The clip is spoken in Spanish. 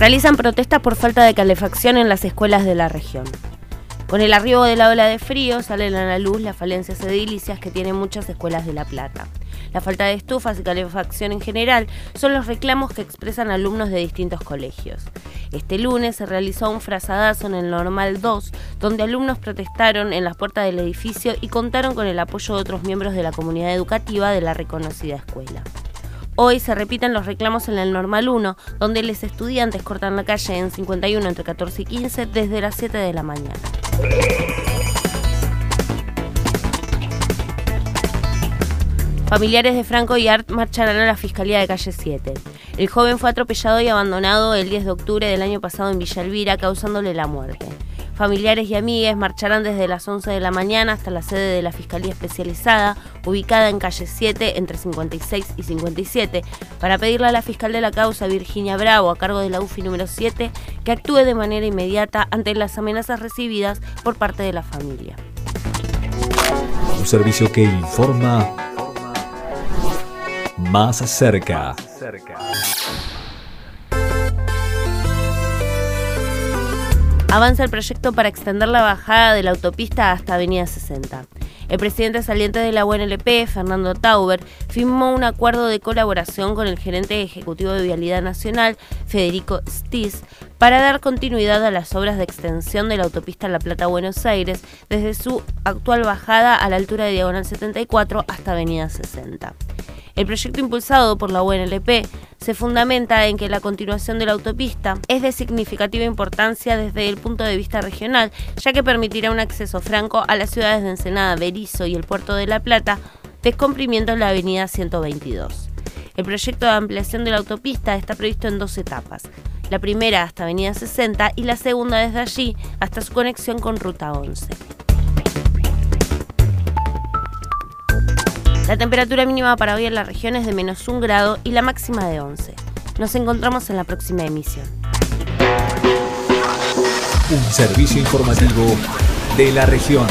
Realizan protestas por falta de calefacción en las escuelas de la región. Con el arribo de la ola de frío salen a la luz las falencias edilicias que tienen muchas escuelas de La Plata. La falta de estufas y calefacción en general son los reclamos que expresan alumnos de distintos colegios. Este lunes se realizó un frazadazo en el Normal 2, donde alumnos protestaron en las puertas del edificio y contaron con el apoyo de otros miembros de la comunidad educativa de la reconocida escuela. Hoy se repiten los reclamos en el Normal 1, donde los estudiantes cortan la calle en 51 entre 14 y 15 desde las 7 de la mañana. Familiares de Franco y Art marcharán a la Fiscalía de Calle 7. El joven fue atropellado y abandonado el 10 de octubre del año pasado en Villa Elvira, causándole la muerte. Familiares y amigues marcharán desde las 11 de la mañana hasta la sede de la Fiscalía Especializada, ubicada en calle 7, entre 56 y 57, para pedirle a la fiscal de la causa, Virginia Bravo, a cargo de la UFI número 7, que actúe de manera inmediata ante las amenazas recibidas por parte de la familia. Un servicio que informa más cerca. Avanza el proyecto para extender la bajada de la autopista hasta Avenida 60. El presidente saliente de la UNLP, Fernando Tauber, firmó un acuerdo de colaboración con el gerente ejecutivo de Vialidad Nacional, Federico Stiz, para dar continuidad a las obras de extensión de la autopista La Plata-Buenos Aires desde su actual bajada a la altura de Diagonal 74 hasta Avenida 60. El proyecto impulsado por la UNLP se fundamenta en que la continuación de la autopista es de significativa importancia desde el punto de vista regional, ya que permitirá un acceso franco a las ciudades de Ensenada, Berizo y el puerto de La Plata, descomprimiendo la avenida 122. El proyecto de ampliación de la autopista está previsto en dos etapas. La primera hasta Avenida 60 y la segunda desde allí hasta su conexión con Ruta 11. La temperatura mínima para hoy en la región es de menos un grado y la máxima de 11. Nos encontramos en la próxima emisión. Un servicio informativo de la región.